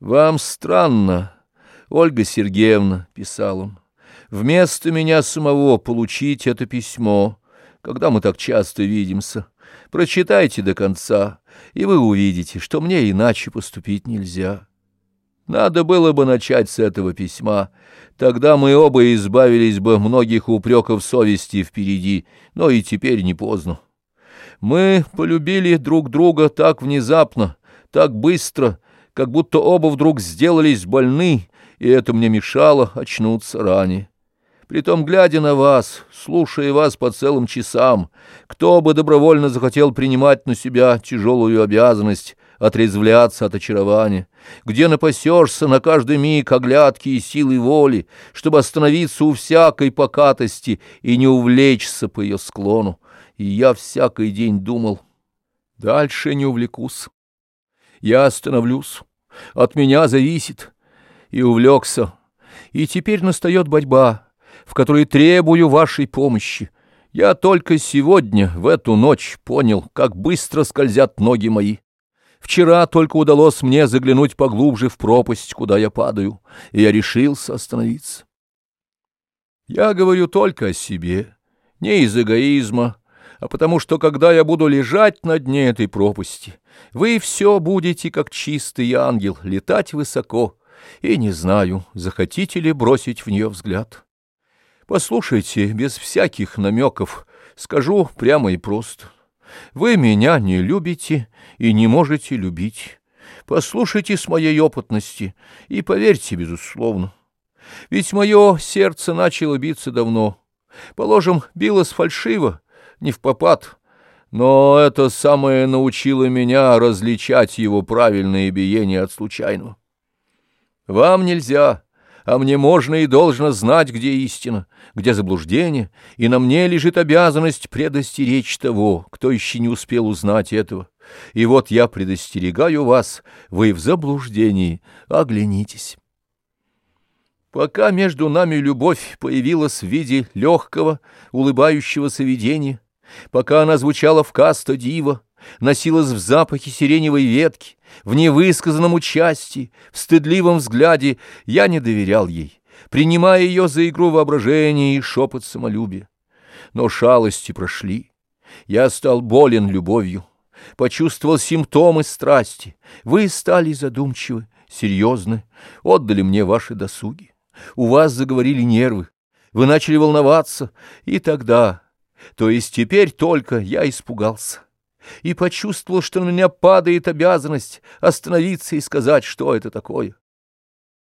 «Вам странно, Ольга Сергеевна», — писал он, — «вместо меня самого получить это письмо, когда мы так часто видимся. Прочитайте до конца, и вы увидите, что мне иначе поступить нельзя». Надо было бы начать с этого письма, тогда мы оба избавились бы многих упреков совести впереди, но и теперь не поздно. Мы полюбили друг друга так внезапно, так быстро, как будто оба вдруг сделались больны, и это мне мешало очнуться ранее. Притом, глядя на вас, слушая вас по целым часам, кто бы добровольно захотел принимать на себя тяжелую обязанность отрезвляться от очарования, где напасешься на каждый миг оглядки и силы воли, чтобы остановиться у всякой покатости и не увлечься по ее склону. И я всякий день думал, дальше не увлекусь. Я остановлюсь, от меня зависит. И увлекся. И теперь настает борьба, в которой требую вашей помощи. Я только сегодня, в эту ночь, понял, как быстро скользят ноги мои. Вчера только удалось мне заглянуть поглубже в пропасть, куда я падаю, и я решился остановиться. Я говорю только о себе, не из эгоизма, а потому что, когда я буду лежать на дне этой пропасти, вы все будете, как чистый ангел, летать высоко, и не знаю, захотите ли бросить в нее взгляд. Послушайте, без всяких намеков, скажу прямо и просто. Вы меня не любите и не можете любить. Послушайте с моей опытности и поверьте, безусловно. Ведь мое сердце начало биться давно. Положим, билось фальшиво, не в попад, но это самое научило меня различать его правильное биение от случайного. Вам нельзя, а мне можно и должно знать, где истина, где заблуждение, и на мне лежит обязанность предостеречь того, кто еще не успел узнать этого. И вот я предостерегаю вас, вы в заблуждении, оглянитесь. Пока между нами любовь появилась в виде легкого, улыбающегося видения, пока она звучала в каста дива, носилась в запахе сиреневой ветки, в невысказанном участии, в стыдливом взгляде, я не доверял ей, принимая ее за игру воображения и шепот самолюбия. Но шалости прошли, я стал болен любовью, почувствовал симптомы страсти, вы стали задумчивы, серьезны, отдали мне ваши досуги, у вас заговорили нервы, вы начали волноваться, и тогда, то есть теперь только я испугался и почувствовал, что на меня падает обязанность остановиться и сказать, что это такое.